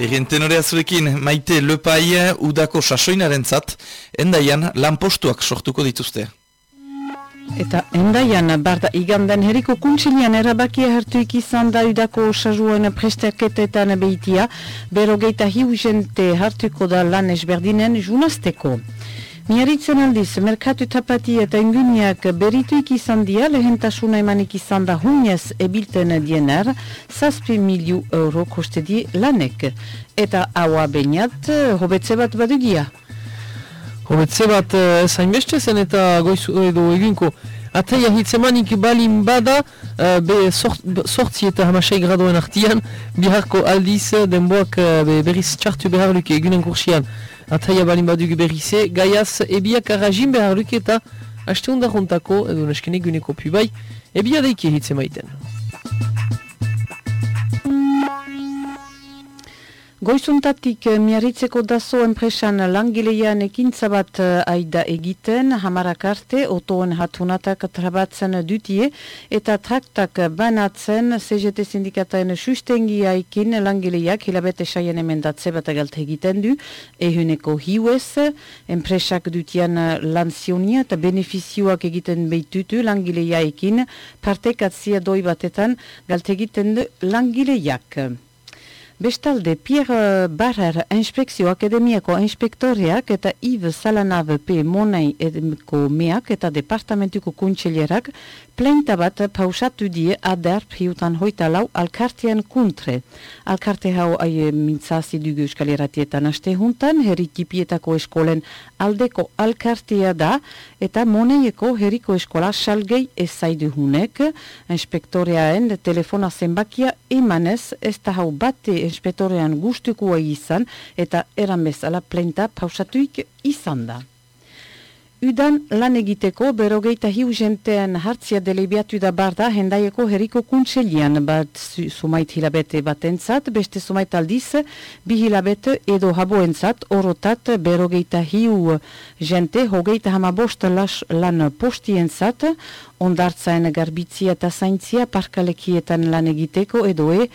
Berrien tenorea zurekin, maite lepai udako sasoinaren zat, endaian lanpostuak sortuko dituzte. Eta endaian, barda igandan heriko kuntsilian erabakia hartuik izan da udako sasoen prestaketetan behitia, bero geita hiu jente hartuko da lan esberdinen junazteko. Miaritzen aldiz, merkatu tapati eta inguniak berituik izan dia, lehentasuna emanik izan da hunez ebilten diener, zazpi miliu euro koste di lanek. Eta haua bainat, hobetze bat badugia. Hobetze bat eh, zain beste zen eta goizu edo eginko. Ataia hitzemanik balin bada, uh, be sortzi eta hamasei gradoen artian, biharko aldiz denboak uh, berriz txartu behar luke egunen kursian. Ataia balin badugu berrize, gaiaz ebiak arrajin behar luke eta haste hunda juntako, edo neskenek guneko pubai, ebia daiki hitze maiten. Goizuntatik eh, miarritzeko dazo enpresan langilean ekintza bat eh, aida egiten, hamarak arte, otoen hatunatak trabatzen dutie, eta traktak banatzen. CGT sindikataen sustengi aikin langileak hilabete saien emendatze bat agalte egiten du, ehuneko hiuez, enpresak dutian lanzionia eta benefizioak egiten behitutu langileaikin, partekatzia doi batetan galte egiten du langileak. Bestalde, Pierre Barrer Inspekzio Akademiako Inspektoriak eta Yves Salanave P. Monei edemiko meak eta Departamentuko Kuntselerak pleinta bat pausatu die ader priutan hoita lau alkartean kuntre. Alkarte hau aie mintzazi dugu euskalerratietan aste juntan, herrikipietako eskolen aldeko alkartea da eta Moneieko herriko eskola salgei ezaidu hunek. Inspektoriaen telefona zenbakia emanez ez da hau bate inspektorean gustukoa izan eta eran bezala plenta pausatuik izan da. Udan lan egiteko berogeita hiu jentean hartzia delebiatu da barda hendaieko herriko kuntselian bat sumait hilabete bat entzat, beste sumait aldiz bi hilabete edo habo entzat, orotat berogeita hiu jente hogeita hamabost lan posti entzat, ondartzaen garbitzia eta zaintzia parkalekietan lan egiteko edo e,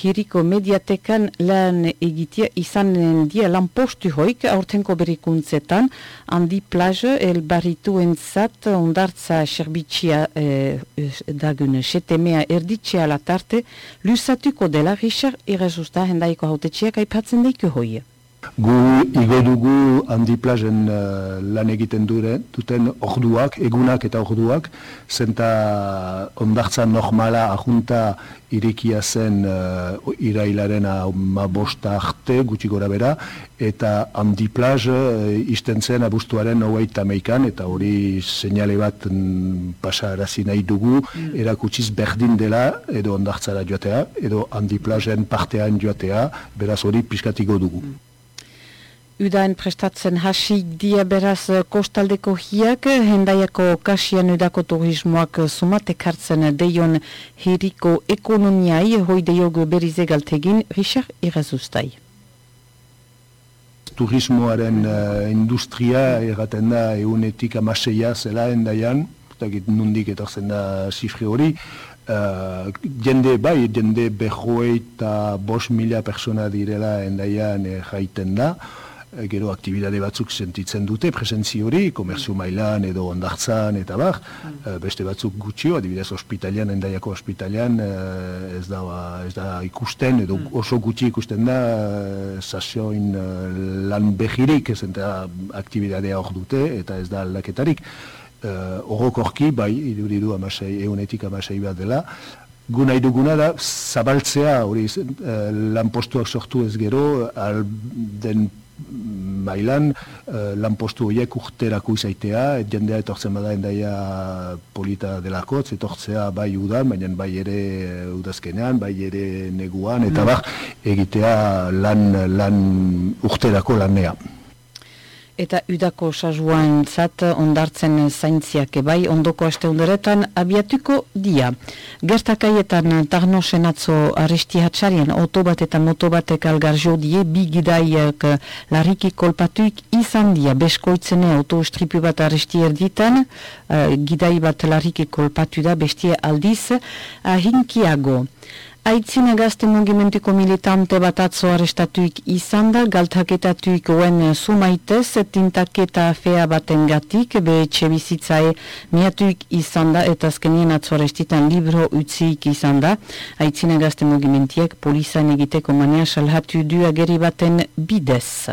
hiriko mediatekan lan egitea izanen dia lan postu hoik aurtenko berikuntzetan, handi plaje el barritu entzat ondartza serbitzia e, dagun setemea erditxea latarte, lusatuko dela Richard Irezusta hendaiko hautetxeak aipatzen daiko hoia. Gu igo dugu handi plazen uh, lan egiten dure, duten orduak, egunak eta orduak, zenta ondartza normala ahunta irikia zen uh, irailaren ma bosta arte, gutxi gora bera, eta handi plaz uh, izten zen abustuaren hogeita meikan, eta hori seinale bat mm, pasarazi nahi dugu, mm. erakutsiz berdin dela, edo ondartzara joatea, edo handi plazen partean joatea, beraz hori piskatiko dugu. Mm. Udain prestatzen hasi dia beraz kostaldeko hiak, hendaiako kasian udako turismoak sumatek hartzen deion heriko ekonomiai, hoi deiogu berize galtegin, Richard Irazustai. Turismoaren uh, industria erraten da eunetik amaseia zela hendaian, eta nundik etorzen da zifri hori, Uh, jende bai, jende behoe eta bos mila persona direla endaian e, jaiten da. Eh, gero aktibidade batzuk sentitzen dute presentzi hori, komerzio mailan edo ondartzan eta bar, mm. beste batzuk gutxio, adibidez ospitalian, endaiako ospitalian, eh, ez da, ez da ikusten, edo mm. oso gutxi ikusten da, sasoin lan behirik, ez eta aktibidadea hor dute, eta ez da aldaketarik. Uh, bai, iduridu amasei, eunetik amasei bat dela, gu nahi duguna da, zabaltzea, hori, uh, lan postuak sortu ez gero, al den mailan uh, lanpostu horiek urterako izaitea, et jendea etortzen bada endaia polita delako, etortzea bai udan, baina bai ere udazkenean, bai ere neguan, eta mm. bar, egitea lan, lan urterako lanea eta udako sazuan zat ondartzen zaintziak ebai ondoko aste onderetan abiatuko dia. Gertakaietan tarno senatzo arresti hatxarien otobat eta motobatek algar jodie bi gidaiak lariki kolpatuik izan dia beskoitzene autostripu bat arresti erditan uh, gidai bat lariki kolpatu da bestie aldiz ahinkiago. Aitzina gazte mugimentuko militante bat atzo arestatuik izan da, galtaketatuik oen sumaitez, tintaketa afea baten gatik, be etxe bizitzae miatuik izan da, eta azkenien atzo arestitan libro utziik izan da. Aitzina gazte mugimentiek polizan egiteko mania salhatu du ageri baten bidez.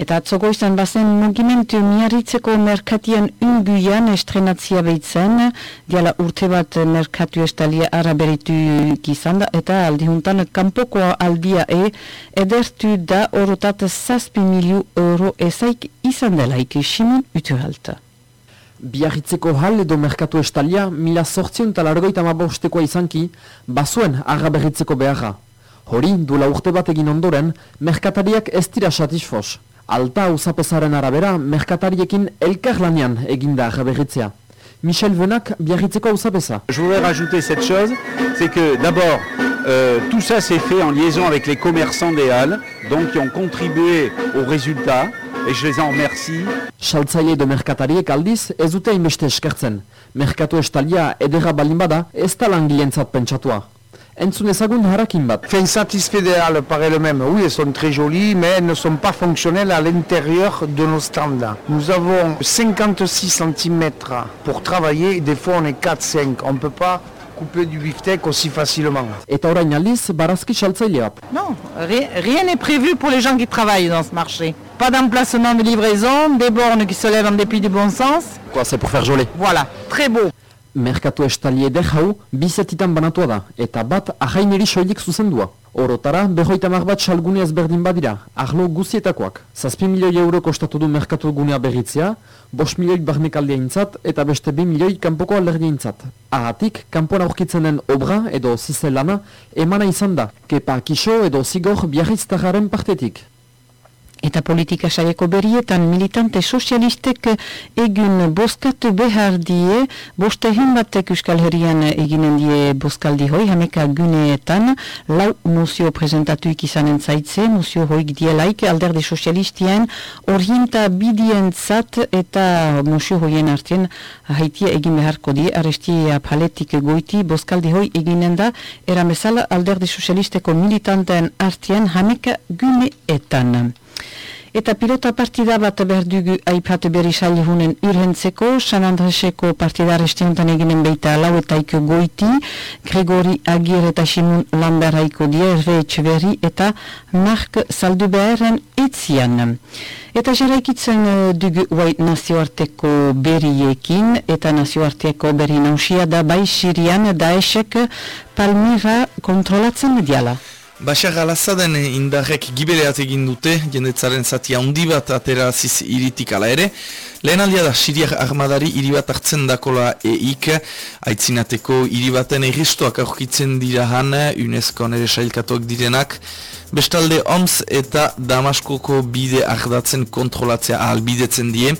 Eta atzoko izan bazen mugimentu miarritzeko merkatian unguian estrenatzia behitzen, diala urte bat merkatu estalia araberitu gizan da, eta aldihuntan kanpokoa aldia e, edertu da orotat zazpi miliu euro ezaik izan delaik Simon Utuhalta. Biarritzeko hal edo merkatu estalia, mila sortzion talargoita mabostekoa izanki, bazuen araberritzeko beharra. Hori, duela urte bat egin ondoren, merkatariak ez dira satisfos. Alta usapesaren arabera, merkatariekin elkar lanian eginda berritzea. Michel Venak, biarritzeko usapesa. Je voudrais rajouter cette chose, c'est que d'abord, euh, tout ça s'est fait en liaison avec les commerçants des Halles, donc qui ont contribué au résultat, et je les en remercie. Saltzaile de merkatariek aldiz, ez dute inbeste eskertzen. Merkatu estalia edera balin bada, ez da langilentzat pentsatua. Entzun ezagun harakin bat. Fin satisfait par elles-mêmes, oui, elles sont très jolies, mais elles ne sont pas fonctionnelles à l'intérieur de nos stands. Nous avons 56 cm pour travailler, et des fois on est 4-5. On ne peut pas couper du beefsteak aussi facilement. Eta orain aldiz, barazki saltzaile bat. Non, rien n'est prévu pour les gens qui travaillent dans ce marché. Pas d'emplacement de livraison, des bornes qui se lèvent en dépit du bon sens. Quoi, c'est pour faire joli Voilà, très beau. Merkatu estali eder jau, bizetitan banatua da, eta bat ahaineri soilik zuzendua. Orotara, behoita bat salgune ezberdin badira, ahlo guzietakoak. Zazpi milioi euro kostatu du merkatu gunea berritzea, bos milioi barnekaldea intzat, eta beste bi milioi kanpoko alderdia intzat. Ahatik, kanpoan aurkitzen den obra edo zizelana, emana izan da, kepa kiso edo zigor biarriztagaren partetik. Eta politika saieko berietan militante sozialistek egun boskatu behar die, boste batek Euskal Herrian eginen die boskaldi hoi, hameka guneetan, lau mozio presentatu ikizanen zaitze, mozio hoik dielaik alderde sozialistien, orienta bidien zat eta mozio hoien artien haitia egin beharko die, arestia paletik goiti boskaldi hoi eginen da, eramezala alderde sozialisteko militanten artien hameka guneetan. Eta pilota partida bat behar dugu aipat berri salihunen urhentzeko, San Andreseko partida restiontan eginen beita lau eta iko goiti, Gregori Agir eta Simun Lambert haiko dierve etxeberri eta Mark Zalduberen etzian. Eta jarraikitzen eh, dugu guai nazioarteko berriekin eta nazioarteko berri nausia da bai Sirian daesek Palmira kontrolatzen mediala. Bashar al-Assaden indarrek gibeleat egin dute, jendetzaren zati handi bat ateraziz iritik ala ere. Lehen aldia da, Siriak armadari iribat hartzen dakola eik, aitzinateko iribaten egistoak aurkitzen dira han, UNESCO nere sailkatuak direnak. Bestalde OMS eta Damaskoko bide ardatzen kontrolatzea ahalbidetzen die.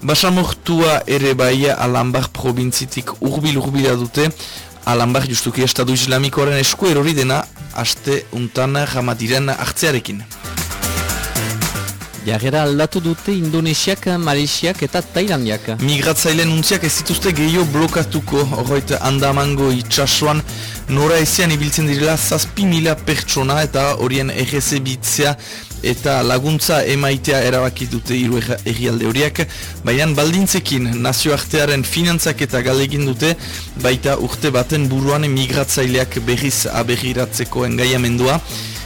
Basamortua ere bai alambar probintzitik urbil-urbila dute, alambar justuki estadu islamikoaren esku erori dena aste untan jamatiren hartzearekin. Jarrera aldatu dute Indonesiak, Malaysiak eta Thailandiak. Migratzailen untziak ez dituzte gehiago blokatuko, horreit andamango itxasuan, nora ezean ibiltzen direla zazpi mila pertsona eta horien erreze bitzea eta laguntza emaitea erabaki dute hiru egialde horiak, baina baldintzekin nazioartearen finantzak eta galegin dute, baita urte baten buruan migratzaileak berriz aberriratzeko engaiamendua.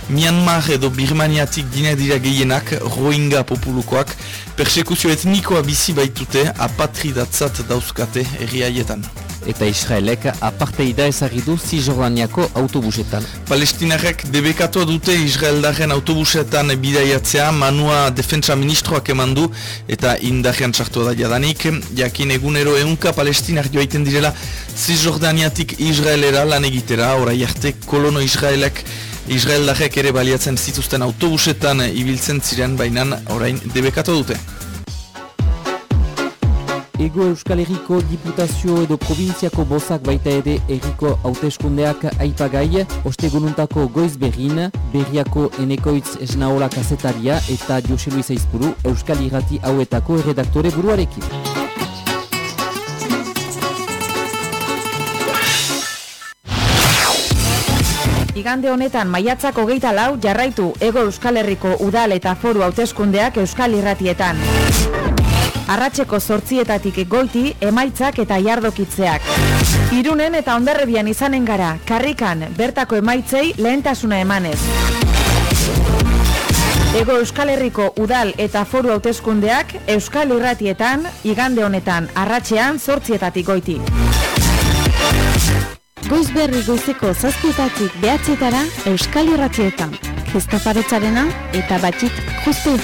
Myanmar edo Birmaniatik dine dira gehienak, Rohingya populukoak, persekuzio etnikoa bizi baitute apatridatzat dauzkate erriaietan eta Israelek aparteida ezagidu Zizordaniako autobusetan. Palestinarek debekatua dute Israeldaren autobusetan bidaiatzea manua defentsa ministroak eman du eta indajean txartu da jadanik. Jakin egunero eunka palestinar joaiten direla Zizordaniatik Israelera lan egitera, orai arte kolono Israelek Israeldarek ere baliatzen zituzten autobusetan ibiltzen ziren bainan orain debekatu dute. Ego Euskal Herriko Diputazio edo Provinziako bozak baita ere erriko hauteskundeak aipagai, ostegununtako goiz berrin, berriako enekoitz esnaola kazetaria eta Jose Luis Aizpuru Euskal Irrati hauetako erredaktore buruarekin. Igande honetan maiatzak hogeita lau jarraitu Ego Euskal Herriko Udal eta Foru hauteskundeak Euskal Irratietan. Arratxeko sortzietatik goiti, emaitzak eta jardokitzeak. Irunen eta ondarrebian izanen gara, karrikan, bertako emaitzei lehentasuna emanez. Ego Euskal Herriko Udal eta Foru hauteskundeak Euskal Irratietan, igande honetan, arratxean sortzietatik goiti. Goiz berri goizeko zazpietatik behatzetara Euskal Irratietan. Kristofaretzarena eta batxit juzpe